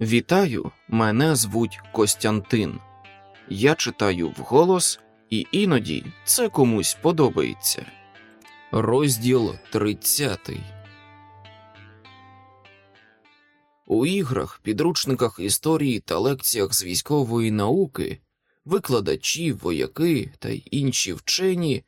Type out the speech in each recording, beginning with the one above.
Вітаю, мене звуть Костянтин. Я читаю вголос, і іноді це комусь подобається. Розділ 30 У іграх, підручниках історії та лекціях з військової науки викладачі, вояки та інші вчені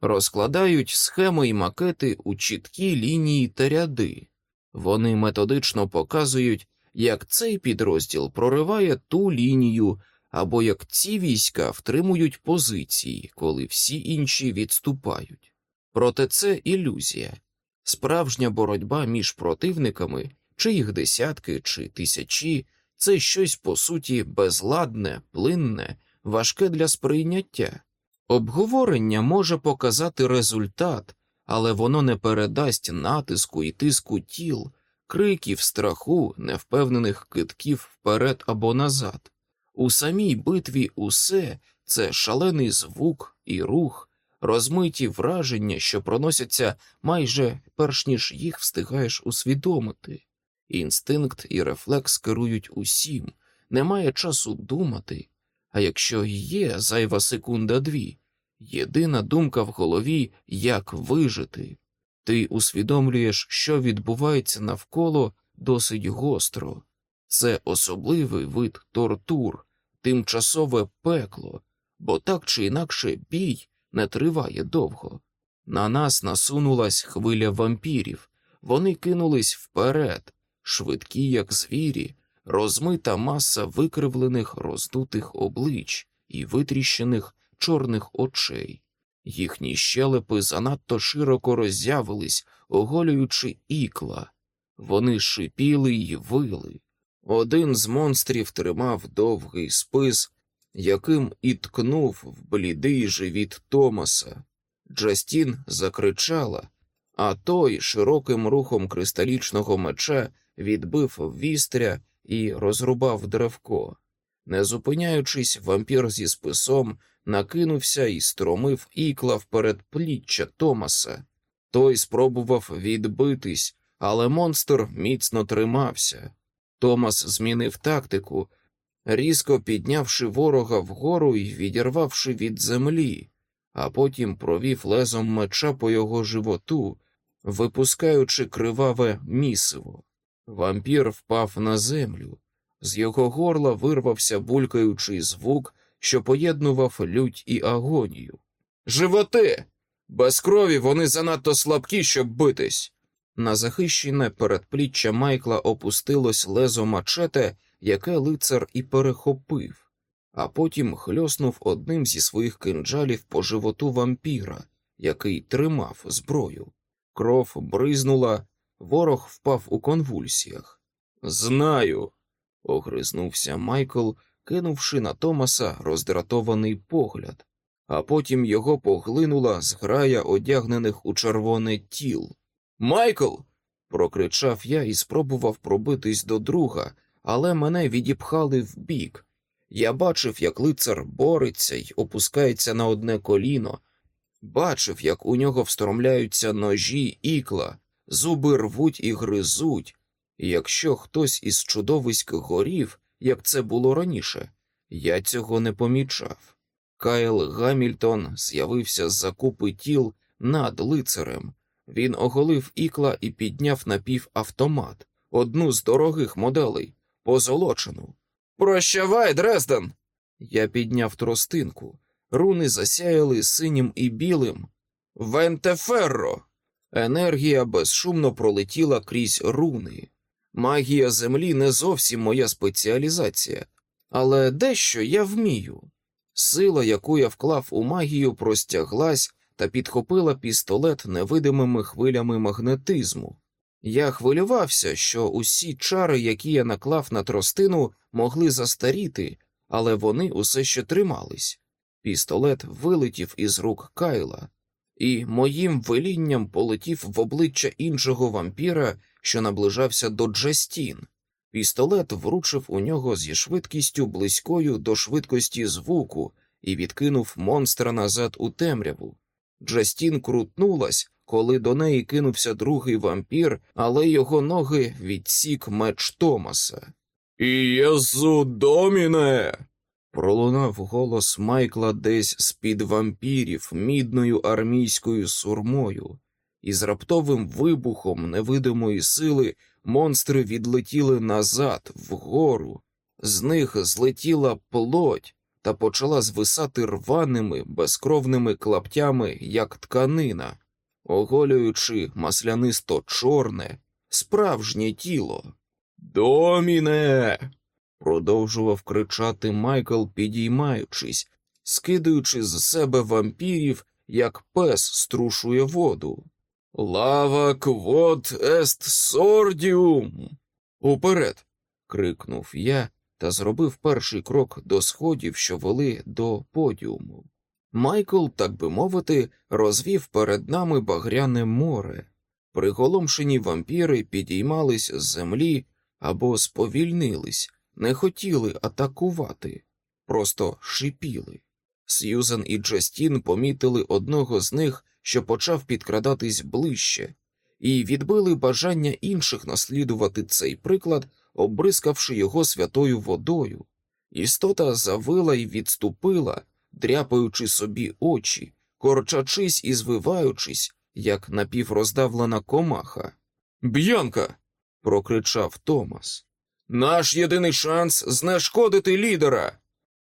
розкладають схеми і макети у чіткі лінії та ряди. Вони методично показують, як цей підрозділ прориває ту лінію, або як ці війська втримують позиції, коли всі інші відступають. Проте це ілюзія, справжня боротьба між противниками, чи їх десятки чи тисячі, це щось по суті безладне, плинне, важке для сприйняття. Обговорення може показати результат, але воно не передасть натиску і тиску тіл, криків, страху, невпевнених китків вперед або назад. У самій битві усе це шалений звук і рух, розмиті враження, що проносяться майже перш ніж їх встигаєш усвідомити. Інстинкт і рефлекс керують усім, немає часу думати, а якщо є зайва секунда дві, єдина думка в голові як вижити. Ти усвідомлюєш, що відбувається навколо досить гостро. Це особливий вид тортур, тимчасове пекло, бо так чи інакше бій не триває довго. На нас насунулась хвиля вампірів, вони кинулись вперед, швидкі, як звірі, розмита маса викривлених роздутих облич і витріщених чорних очей. Їхні щелепи занадто широко роззявились, оголюючи ікла. Вони шипіли й вили. Один з монстрів тримав довгий спис, яким і ткнув в блідий живіт Томаса. Джастін закричала, а той широким рухом кристалічного меча відбив вістря і розрубав древко. Не зупиняючись, вампір зі списом накинувся і стромив ікла вперед пліччя Томаса. Той спробував відбитись, але монстр міцно тримався. Томас змінив тактику, різко піднявши ворога вгору і відірвавши від землі, а потім провів лезом меча по його животу, випускаючи криваве місиво. Вампір впав на землю, з його горла вирвався булькаючий звук, що поєднував лють і агонію. Животи! Без крові вони занадто слабкі, щоб битись. На захищене передпліччя Майкла опустилось лезо мачете, яке лицар і перехопив, а потім хльоснув одним зі своїх кинджалів по животу вампіра, який тримав зброю. Кров бризнула, ворог впав у конвульсіях. Знаю, огризнувся Майкл, кинувши на Томаса роздратований погляд, а потім його поглинула зграя одягнених у червоне тіл. Майкл. прокричав я і спробував пробитись до друга, але мене відіпхали вбік. Я бачив, як лицар бореться й опускається на одне коліно, бачив, як у нього встромляються ножі ікла, зуби рвуть і гризуть, і якщо хтось із чудовиськ горів, як це було раніше, я цього не помічав. Кайл Гамільтон з'явився з закупи тіл над лицарем. Він оголив ікла і підняв напівавтомат, одну з дорогих моделей, позолочену. Прощавай, Дрезден! Я підняв тростинку. Руни засяяли синім і білим. Вентеферро! Енергія безшумно пролетіла крізь руни. Магія землі не зовсім моя спеціалізація, але дещо я вмію. Сила, яку я вклав у магію, простяглась та підхопила пістолет невидимими хвилями магнетизму. Я хвилювався, що усі чари, які я наклав на тростину, могли застаріти, але вони усе ще тримались. Пістолет вилетів із рук Кайла, і моїм велінням полетів в обличчя іншого вампіра, що наближався до Джастін. Пістолет вручив у нього зі швидкістю близькою до швидкості звуку і відкинув монстра назад у темряву. Джастін крутнулась, коли до неї кинувся другий вампір, але його ноги відсік меч Томаса. Єзу доміне. Пролунав голос Майкла десь з-під вампірів мідною армійською сурмою, і з раптовим вибухом невидимої сили монстри відлетіли назад, вгору. З них злетіла плоть та почала звисати рваними, безкровними клаптями, як тканина, оголюючи маслянисто чорне, справжнє тіло. Доміне. Продовжував кричати Майкл, підіймаючись, скидаючи з себе вампірів, як пес струшує воду. Лава квот ест сордіум. Уперед. крикнув я та зробив перший крок до сходів, що вели до подіуму. Майкл, так би мовити, розвів перед нами багряне море. Приголомшені вампіри підіймались з землі або сповільнились, не хотіли атакувати, просто шипіли. Сьюзен і Джастін помітили одного з них, що почав підкрадатись ближче, і відбили бажання інших наслідувати цей приклад, обрискавши його святою водою. Істота завила і відступила, дряпаючи собі очі, корчачись і звиваючись, як напівроздавлена комаха. Б'янка. прокричав Томас. Наш єдиний шанс знешкодити лідера.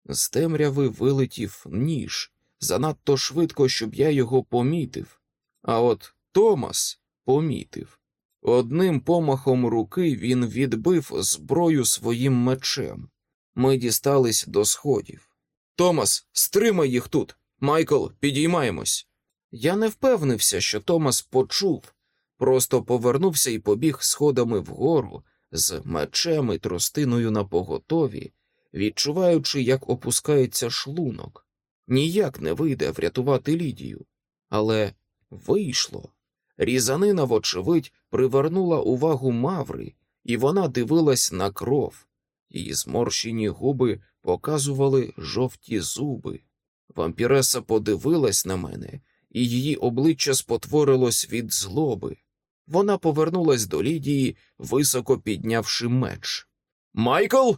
З темряви вилетів ніж занадто швидко, щоб я його помітив. А от Томас помітив. Одним помахом руки він відбив зброю своїм мечем. Ми дістались до сходів. Томас, стримай їх тут. Майкл, підіймаємось. Я не впевнився, що Томас почув, просто повернувся і побіг сходами вгору з мечем і тростиною на поготові, відчуваючи, як опускається шлунок. Ніяк не вийде врятувати Лідію, але вийшло. Різанина, вочевидь, привернула увагу Маври, і вона дивилась на кров. Її зморщені губи показували жовті зуби. Вампіреса подивилась на мене, і її обличчя спотворилось від злоби. Вона повернулась до Лідії, високо піднявши меч. Майкл.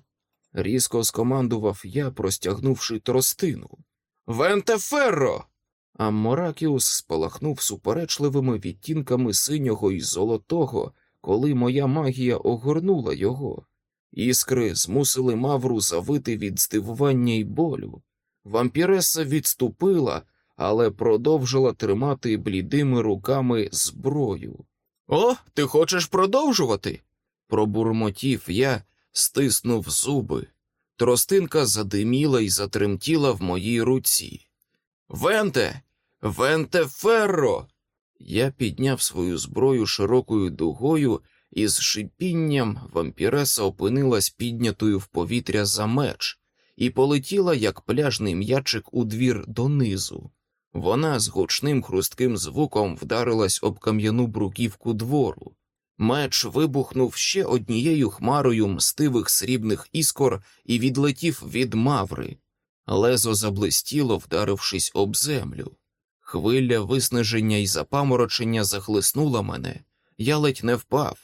різко скомандував я, простягнувши тростину. Венте Ферро! А Моракіус спалахнув суперечливими відтінками синього і золотого, коли моя магія огорнула його. Іскри змусили Мавру завити від здивування й болю. Вампіреса відступила, але продовжила тримати блідими руками зброю. О, ти хочеш продовжувати? пробурмотів я, стиснув зуби. Тростинка задиміла і затремтіла в моїй руці. Венте, венте ферро. Я підняв свою зброю широкою дугою, і з шипінням вампіреса опинилась піднятою в повітря за меч і полетіла, як пляжний м'ячик у двір донизу. Вона з гучним хрустким звуком вдарилась об кам'яну бруківку двору. Меч вибухнув ще однією хмарою мстивих срібних іскор і відлетів від маври. Лезо заблистіло, вдарившись об землю. Хвиля виснаження і запаморочення захлиснула мене, я ледь не впав.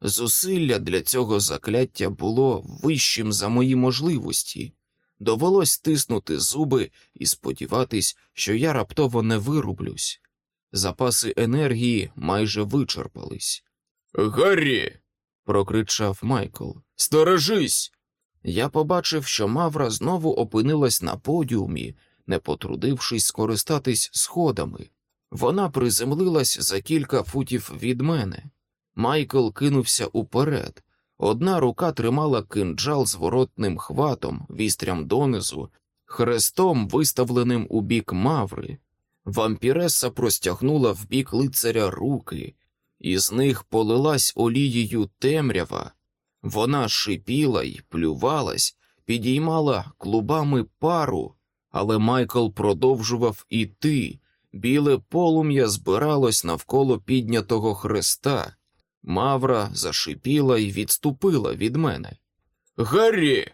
Зусилля для цього закляття було вищим за мої можливості. Довелось стиснути зуби і сподіватись, що я раптово не вирублюсь. Запаси енергії майже вичерпались. Гаррі. прокричав Майкл. Сторожись. Я побачив, що Мавра знову опинилась на подіумі, не потрудившись скористатись сходами. Вона приземлилась за кілька футів від мене. Майкл кинувся уперед. Одна рука тримала кинджал з воротним хватом, вістрям донизу, хрестом, виставленим у бік маври. Вампіреса простягнула в бік лицаря руки, і з них полилась олією темрява. Вона шипіла й плювалась, підіймала клубами пару, але Майкл продовжував іти. Біле полум'я збиралось навколо піднятого хреста. Мавра зашипіла і відступила від мене. Гаррі.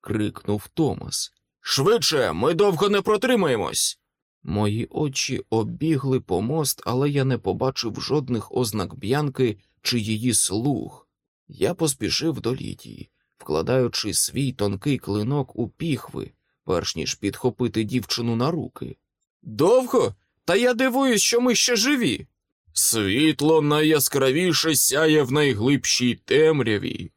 крикнув Томас. Швидше, ми довго не протримаємось. Мої очі обігли помост, але я не побачив жодних ознак б'янки чи її слуг. Я поспішив до Лідії, вкладаючи свій тонкий клинок у піхви, перш ніж підхопити дівчину на руки. Довго? Та я дивуюсь, що ми ще живі. Світло найяскравіше сяє в найглибшій темряві,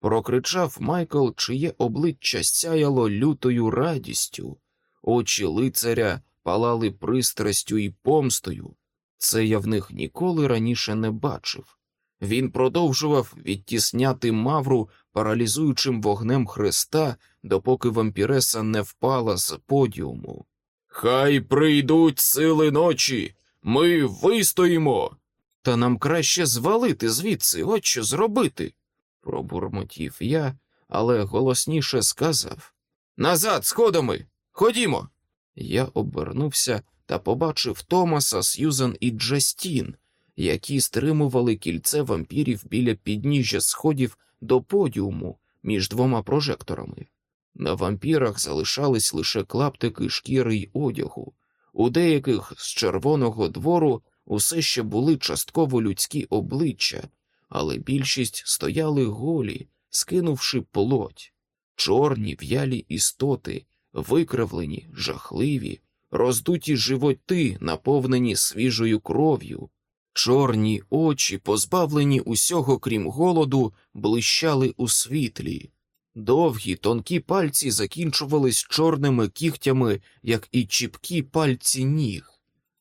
прокричав Майкл, чиє обличчя сяяло лютою радістю, очі лицаря палали пристрастю і помстою. Це я в них ніколи раніше не бачив. Він продовжував відтісняти мавру паралізуючим вогнем хреста, допоки вампіреса не впала з подіуму. Хай прийдуть сили ночі, ми вистоїмо. Та нам краще звалити звідси, от що зробити, пробурмотів я, але голосніше сказав Назад, сходами, ходімо. Я обернувся та побачив Томаса, Сьюзен і Джастін, які стримували кільце вампірів біля підніжжя сходів до подіуму між двома прожекторами. На вампірах залишались лише клаптики шкіри й одягу, у деяких з червоного двору усе ще були частково людські обличчя, але більшість стояли голі, скинувши плоть, чорні в'ялі істоти, викривлені, жахливі, роздуті животи, наповнені свіжою кров'ю, чорні очі, позбавлені усього крім голоду, блищали у світлі. Довгі тонкі пальці закінчувались чорними кігтями, як і чіпкі пальці ніг.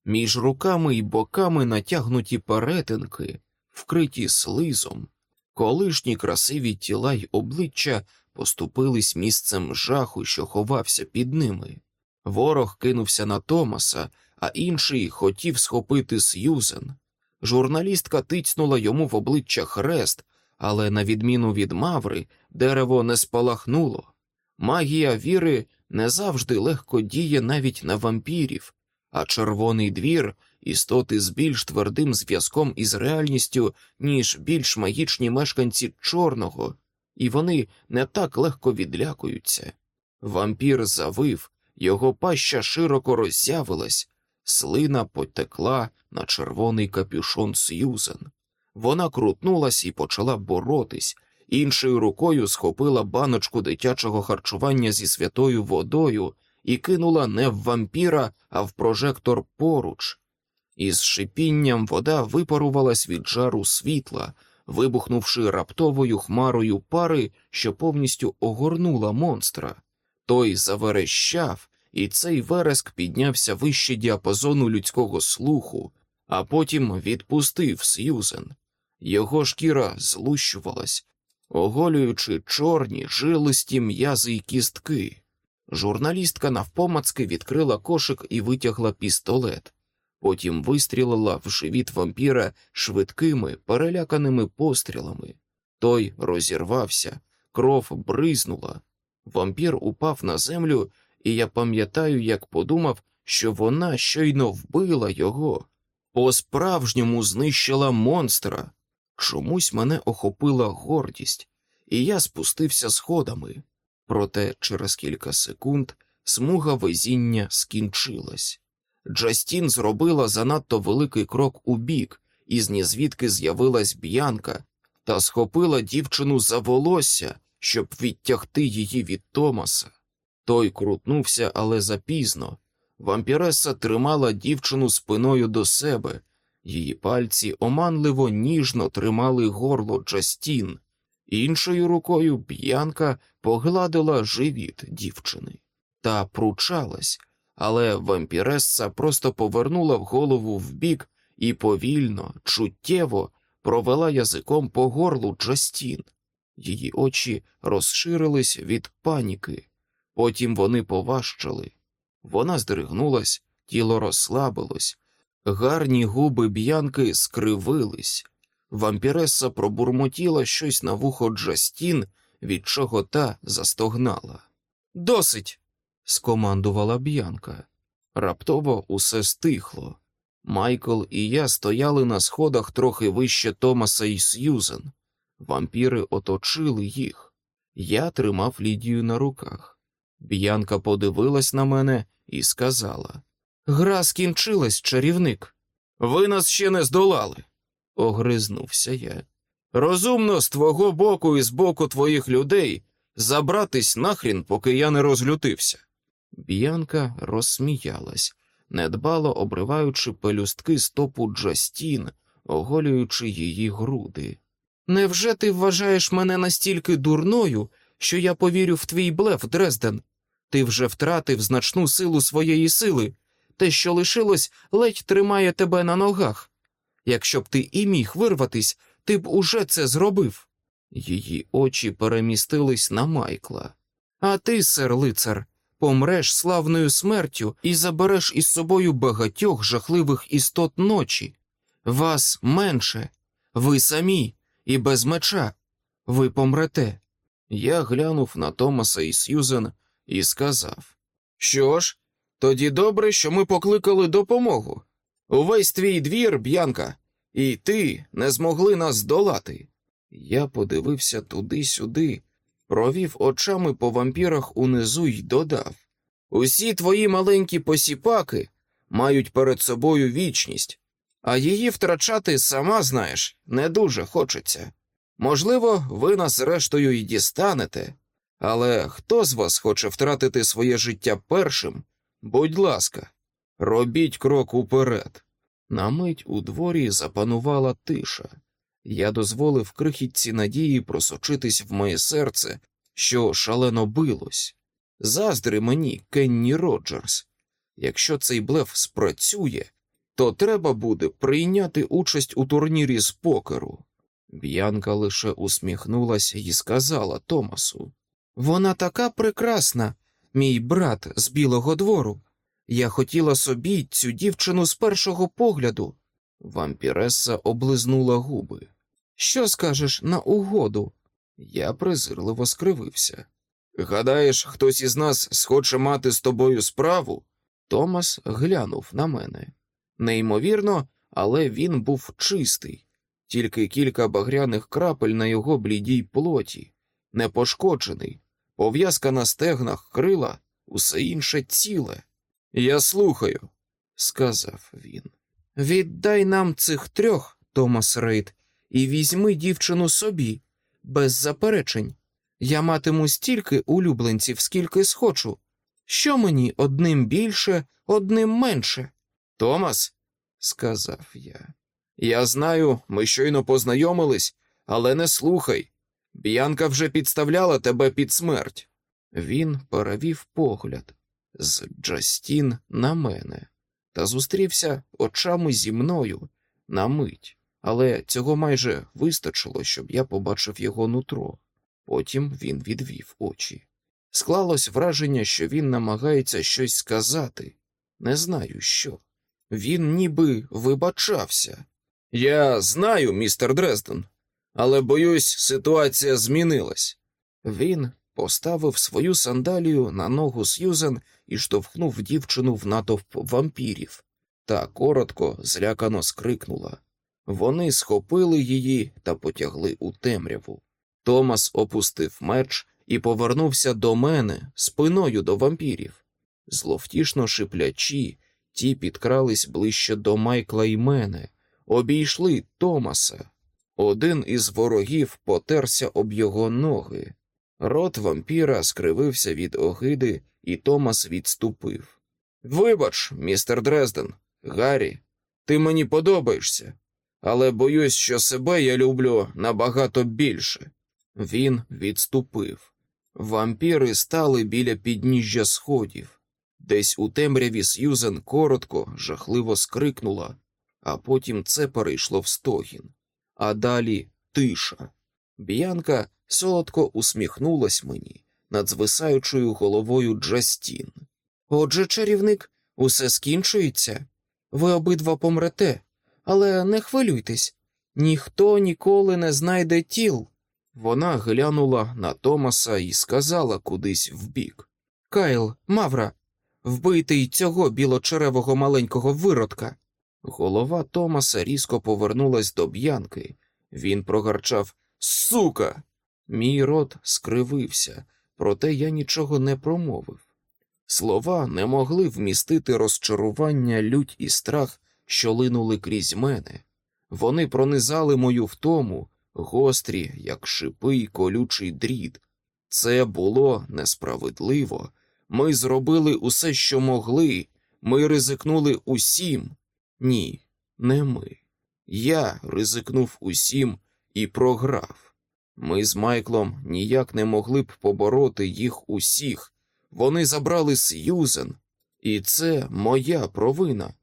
Між руками й боками натягнуті перетинки, вкриті слизом, колишні красиві тіла й обличчя поступились місцем жаху, що ховався під ними. Ворог кинувся на Томаса, а інший хотів схопити Сьюзен. Журналістка тицнула йому в обличчя хрест, але, на відміну від Маври, дерево не спалахнуло. Магія віри не завжди легко діє навіть на вампірів, а червоний двір істоти з більш твердим зв'язком із реальністю, ніж більш магічні мешканці чорного, і вони не так легко відлякуються. Вампір завив, його паща широко роззявилась, слина потекла на червоний капюшон Сьюзен. Вона крутнулась і почала боротись, іншою рукою схопила баночку дитячого харчування зі святою водою і кинула не в вампіра, а в прожектор поруч. Із шипінням вода випарувалась від жару світла, вибухнувши раптовою хмарою пари, що повністю огорнула монстра. Той заверещав, і цей вереск піднявся вище діапазону людського слуху, а потім відпустив Сьюзен. Його шкіра злущувалась, оголюючи чорні жилисті м'язи й кістки. Журналістка навпомацки відкрила кошик і витягла пістолет, потім вистрілила в живіт вампіра швидкими, переляканими пострілами. Той розірвався, кров бризнула. Вампір упав на землю, і я пам'ятаю, як подумав, що вона щойно вбила його, по справжньому знищила монстра. Чомусь мене охопила гордість, і я спустився сходами. Проте через кілька секунд смуга везіння скінчилась. Джастін зробила занадто великий крок у бік, і з нізвідки з'явилась б'янка та схопила дівчину за волосся, щоб відтягти її від Томаса. Той крутнувся, але запізно. Вампіреса тримала дівчину спиною до себе, її пальці оманливо ніжно тримали горло Джастін, іншою рукою б'янка погладила живіт дівчини та пручалась, але вампіресса просто повернула в голову вбік і повільно, чуттєво провела язиком по горлу Джастін. Її очі розширились від паніки, потім вони поважчали. Вона здригнулась, тіло розслабилось, гарні губи б'янки скривились. Вампіреса пробурмотіла щось на вухо Джастін, від чого та застогнала. Досить. скомандувала б'янка. Раптово усе стихло. Майкл і я стояли на сходах трохи вище Томаса і Сьюзен. Вампіри оточили їх. Я тримав Лідію на руках. Б'янка подивилась на мене і сказала: Гра скінчилась, чарівник. Ви нас ще не здолали, огризнувся я. Розумно з твого боку і з боку твоїх людей забратись нахрін, поки я не розлютився. Б'янка розсміялась, недбало обриваючи пелюстки стопу Джастін, оголюючи її груди. Невже ти вважаєш мене настільки дурною, що я повірю в твій блеф, Дрезден? Ти вже втратив значну силу своєї сили, те, що лишилось, ледь тримає тебе на ногах. Якщо б ти і міг вирватись, ти б уже це зробив. Її очі перемістились на Майкла. А ти, сер лицар, помреш славною смертю і забереш із собою багатьох жахливих істот ночі. Вас менше, ви самі і без меча. Ви помрете. Я глянув на Томаса і Сьюзен і сказав: Що ж, тоді добре, що ми покликали допомогу. Увесь твій двір, б'янка, і ти не змогли нас здолати. Я подивився туди-сюди, провів очами по вампірах унизу й додав: Усі твої маленькі посіпаки мають перед собою вічність, а її втрачати, сама знаєш, не дуже хочеться. Можливо, ви нас зрештою й дістанете, але хто з вас хоче втратити своє життя першим? Будь ласка, робіть крок уперед. На мить у дворі запанувала тиша. Я дозволив крихітці надії просочитись в моє серце, що шалено билось. Заздри мені, Кенні Роджерс. Якщо цей блеф спрацює, то треба буде прийняти участь у турнірі з покеру. Б'янка лише усміхнулася і сказала Томасу: Вона така прекрасна, мій брат з Білого двору. Я хотіла собі цю дівчину з першого погляду. Вампіреса облизнула губи. Що скажеш на угоду? Я презирливо скривився. Гадаєш, хтось із нас схоче мати з тобою справу? Томас глянув на мене. Неймовірно, але він був чистий, тільки кілька багряних крапель на його блідій плоті, непошкоджений, пов'язка на стегнах крила, усе інше ціле. Я слухаю, сказав він. Віддай нам цих трьох, Томас Рейд, і візьми дівчину собі, без заперечень. Я матиму стільки улюбленців, скільки схочу. Що мені одним більше, одним менше? Томас, сказав я. Я знаю, ми щойно познайомились, але не слухай. Б'янка вже підставляла тебе під смерть. Він перевів погляд з Джастін на мене та зустрівся очами зі мною на мить, але цього майже вистачило, щоб я побачив його нутро. Потім він відвів очі. Склалось враження, що він намагається щось сказати. Не знаю що. Він ніби вибачався. Я знаю, містер Дрезден, але боюсь, ситуація змінилась. Він поставив свою сандалію на ногу Сьюзен і штовхнув дівчину в натовп вампірів, та коротко, злякано скрикнула. Вони схопили її та потягли у темряву. Томас опустив меч і повернувся до мене спиною до вампірів. Зловтішно шиплячі, ті підкрались ближче до Майкла і мене, обійшли Томаса. Один із ворогів потерся об його ноги. Рот вампіра скривився від огиди, і Томас відступив. Вибач, містер Дрезден, Гаррі, ти мені подобаєшся, але боюсь, що себе я люблю набагато більше. Він відступив. Вампіри стали біля підніжжя сходів. Десь у темряві Сьюзен коротко, жахливо скрикнула, а потім це перейшло в стогін, а далі тиша. Б'янка солодко усміхнулась мені над звисаючою головою Джастін. Отже, чарівник, усе скінчується. Ви обидва помрете, але не хвилюйтесь, ніхто ніколи не знайде тіл. Вона глянула на Томаса і сказала кудись вбік. Кайл, Мавра, вбийте й цього білочеревого маленького виродка. Голова Томаса різко повернулась до б'янки. Він прогарчав Сука. Мій рот скривився, проте я нічого не промовив. Слова не могли вмістити розчарування, лють і страх, що линули крізь мене. Вони пронизали мою втому, гострі, як шипи й колючий дріт. Це було несправедливо. Ми зробили усе, що могли, ми ризикнули усім. Ні, не ми. Я ризикнув усім і програв. Ми з Майклом ніяк не могли б побороти їх усіх. Вони забрали Сьюзен, і це моя провина.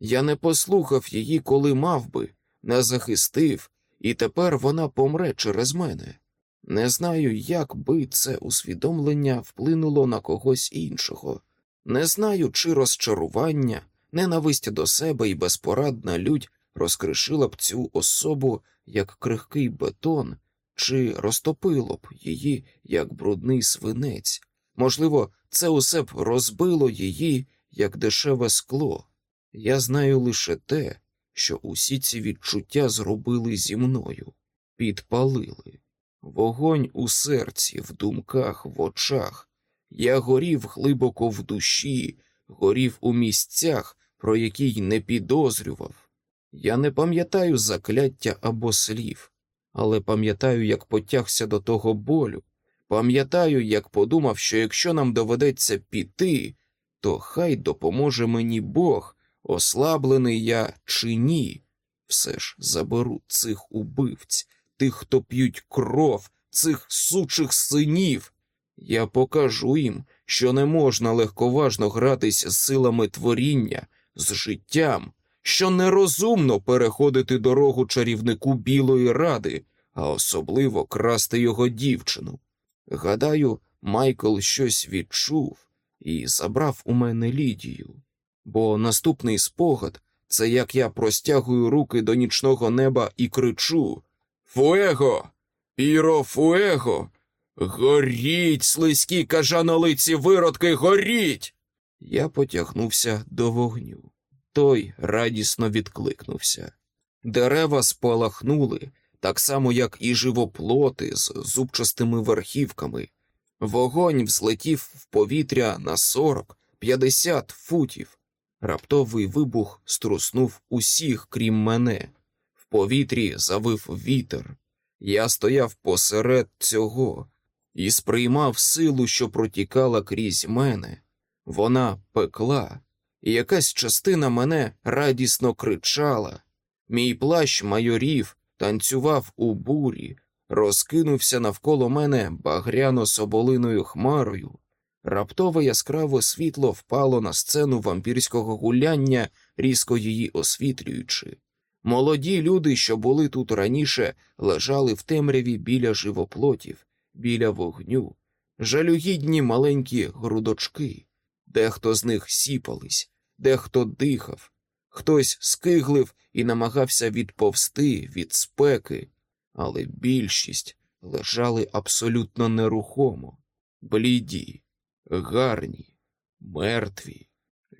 Я не послухав її, коли мав би, не захистив, і тепер вона помре через мене. Не знаю, як би це усвідомлення вплинуло на когось іншого. Не знаю, чи розчарування, ненависть до себе і безпорадна людь розкришила б цю особу як крихкий бетон, чи розтопило б її як брудний свинець. Можливо, це усе б розбило її як дешеве скло. Я знаю лише те, що усі ці відчуття зробили зі мною, підпалили. Вогонь у серці, в думках, в очах. Я горів глибоко в душі, горів у місцях, про які й не підозрював. Я не пам'ятаю закляття або слів, але пам'ятаю, як потягся до того болю. Пам'ятаю, як подумав, що якщо нам доведеться піти, то хай допоможе мені Бог, ослаблений я чи ні. Все ж заберу цих убивць, тих, хто п'ють кров, цих сучих синів. Я покажу їм, що не можна легковажно гратись з силами творіння, з життям, що нерозумно переходити дорогу чарівнику Білої Ради, а особливо красти його дівчину. Гадаю, Майкл щось відчув і забрав у мене Лідію, бо наступний спогад це як я простягую руки до нічного неба і кричу Фуего! Піро фуего! Горіть, слизькі кажанолиці виродки, горіть! Я потягнувся до вогню. Той радісно відкликнувся. Дерева спалахнули, так само, як і живоплоти з зубчастими верхівками. Вогонь взлетів в повітря на 40-50 футів. Раптовий вибух струснув усіх, крім мене. В повітрі завив вітер. Я стояв посеред цього і сприймав силу, що протікала крізь мене. Вона пекла, і якась частина мене радісно кричала. Мій плащ майорів танцював у бурі, розкинувся навколо мене багряно соболиною хмарою. Раптове яскраве світло впало на сцену вампірського гуляння, різко її освітлюючи. Молоді люди, що були тут раніше, лежали в темряві біля живоплотів, біля вогню, жалюгідні маленькі грудочки, дехто з них сіпались, дехто дихав, хтось скиглив і намагався відповсти від спеки, але більшість лежали абсолютно нерухомо, бліді, гарні, мертві.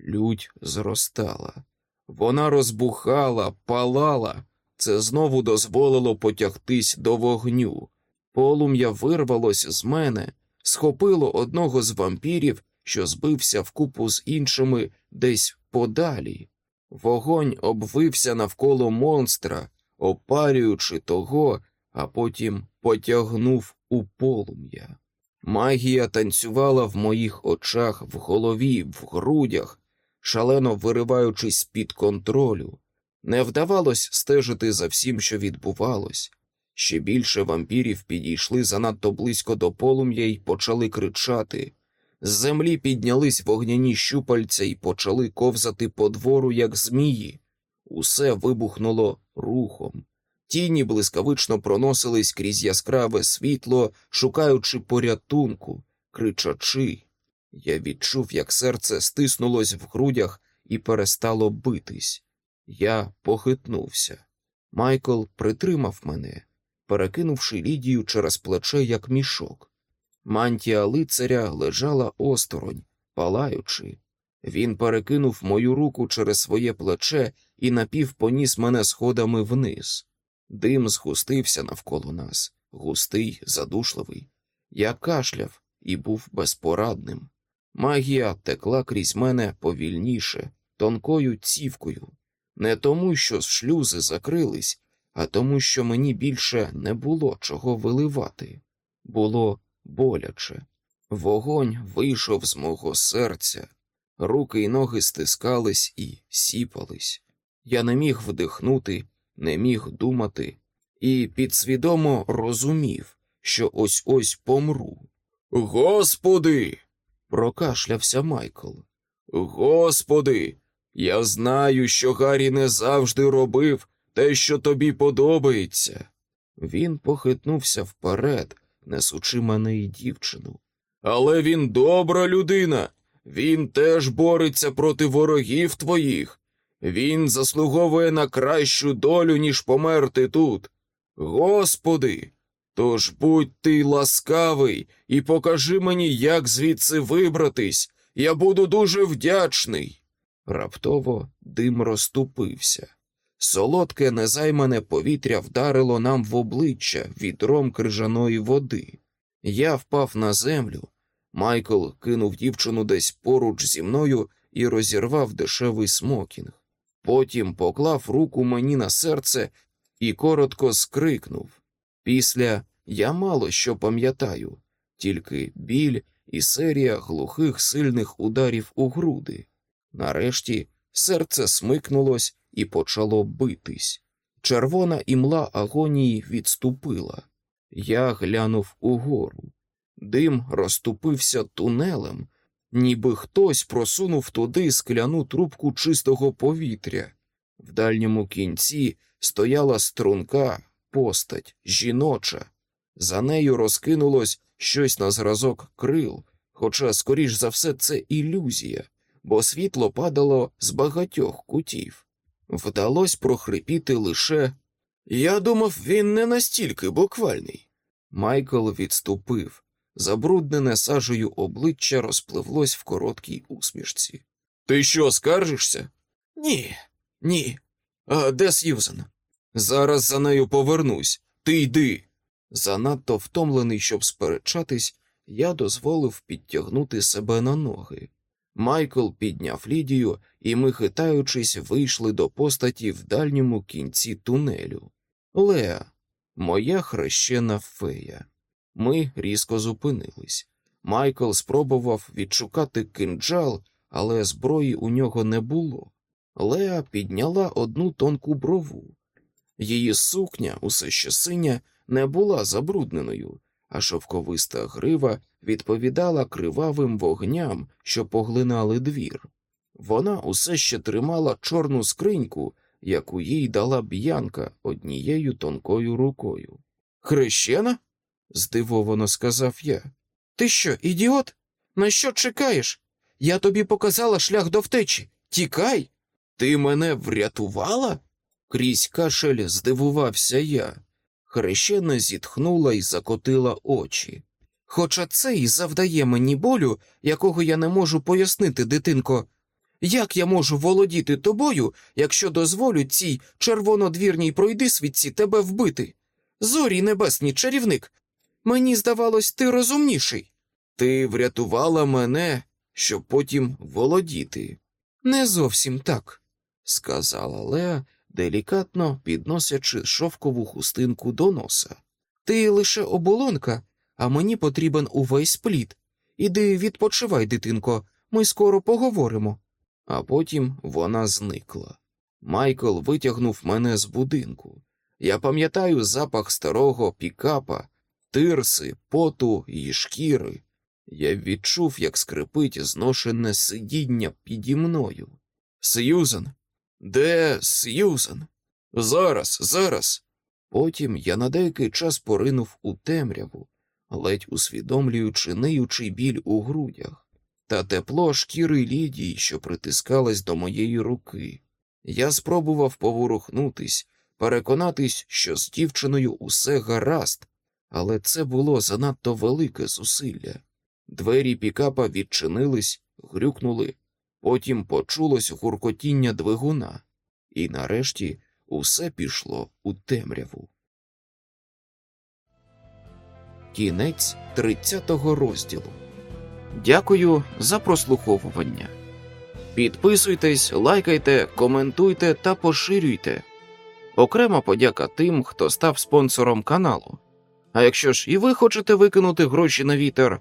Лють зростала. Вона розбухала, палала, це знову дозволило потягтись до вогню. Полум'я вирвалось з мене, схопило одного з вампірів, що збився вкупу з іншими десь подалі. Вогонь обвився навколо монстра, опалюючи того, а потім потягнув у полум'я. Магія танцювала в моїх очах, в голові, в грудях, шалено вириваючись під контролю. Не вдавалось стежити за всім, що відбувалось. Ще більше вампірів підійшли занадто близько до полум'я і почали кричати. З землі піднялись вогняні щупальця і почали ковзати по двору, як змії. Усе вибухнуло рухом. Тіні блискавично проносились крізь яскраве світло, шукаючи порятунку, кричачи. Я відчув, як серце стиснулось в грудях і перестало битись. Я похитнувся. Майкл притримав мене, перекинувши Лідію через плече, як мішок. Мантія лицаря лежала осторонь, палаючи. Він перекинув мою руку через своє плече і напів поніс мене сходами вниз. Дим згустився навколо нас, густий, задушливий. Я кашляв і був безпорадним. Магія текла крізь мене повільніше, тонкою цівкою, не тому, що шлюзи закрились, а тому, що мені більше не було чого виливати. Було боляче. Вогонь вийшов з мого серця, руки й ноги стискались і сіпались. Я не міг вдихнути, не міг думати, і підсвідомо розумів, що ось ось помру. Господи. прокашлявся Майкл. Господи, я знаю, що Гаррі не завжди робив те, що тобі подобається. Він похитнувся вперед, несучи мене і дівчину. Але він добра людина, він теж бореться проти ворогів твоїх. Він заслуговує на кращу долю, ніж померти тут. Господи, тож будь ти ласкавий і покажи мені, як звідси вибратись. Я буду дуже вдячний. Раптово дим розступився. Солодке незаймане повітря вдарило нам в обличчя відром крижаної води. Я впав на землю. Майкл кинув дівчину десь поруч зі мною і розірвав дешевий смокінг. Потім поклав руку мені на серце і коротко скрикнув. Після я мало що пам'ятаю, тільки біль і серія глухих сильних ударів у груди. Нарешті серце смикнулось і почало битись. Червона імла агонії відступила. Я глянув угору. Дим розступився тунелем, ніби хтось просунув туди скляну трубку чистого повітря. В дальньому кінці стояла струнка, постать, жіноча. За нею розкинулось щось на зразок крил, хоча, скоріш за все, це ілюзія, бо світло падало з багатьох кутів. Вдалось прохрипіти лише я думав, він не настільки буквальний. Майкл відступив. Забруднене сажею обличчя розпливлось в короткій усмішці. Ти що, скаржишся? Ні, ні. А де Сьюзен? Зараз за нею повернусь. Ти йди. Занадто втомлений, щоб сперечатись, я дозволив підтягнути себе на ноги. Майкл підняв Лідію, і ми, хитаючись, вийшли до постаті в дальньому кінці тунелю. Леа, моя хрещена фея. Ми різко зупинились. Майкл спробував відшукати кинджал, але зброї у нього не було. Леа підняла одну тонку брову. Її сукня, усе ще синя, не була забрудненою, а шовковиста грива відповідала кривавим вогням, що поглинали двір. Вона усе ще тримала чорну скриньку, яку їй дала б'янка однією тонкою рукою. Хрещена? здивовано сказав я. Ти що, ідіот? На що чекаєш? Я тобі показала шлях до втечі. Тікай. Ти мене врятувала? Крізь кашель здивувався я. Хрещена зітхнула і закотила очі. Хоча це і завдає мені болю, якого я не можу пояснити, дитинко. Як я можу володіти тобою, якщо дозволю цій червонодвірній пройдисвідці тебе вбити? Зорі небесні чарівник. Мені здавалось, ти розумніший. Ти врятувала мене, щоб потім володіти. Не зовсім так, сказала Леа, делікатно підносячи шовкову хустинку до носа. Ти лише оболонка, а мені потрібен увесь плід. Іди відпочивай, дитинко, ми скоро поговоримо. А потім вона зникла. Майкл витягнув мене з будинку. Я пам'ятаю запах старого пікапа, тирси, поту і шкіри. Я відчув, як скрипить зношене сидіння піді мною. Сьюзен, де Сьюзен? Зараз, зараз. Потім я на деякий час поринув у темряву, ледь усвідомлюючи ниючий біль у грудях, та тепло шкіри Лідії, що притискалась до моєї руки. Я спробував поворухнутись, переконатись, що з дівчиною усе гаразд, але це було занадто велике зусилля. Двері пікапа відчинились, грюкнули, потім почулось гуркотіння двигуна, і нарешті усе пішло у темряву. Кінець 30-го розділу. Дякую за прослуховування. Підписуйтесь, лайкайте, коментуйте та поширюйте. Окрема подяка тим, хто став спонсором каналу. А якщо ж і ви хочете викинути гроші на вітер,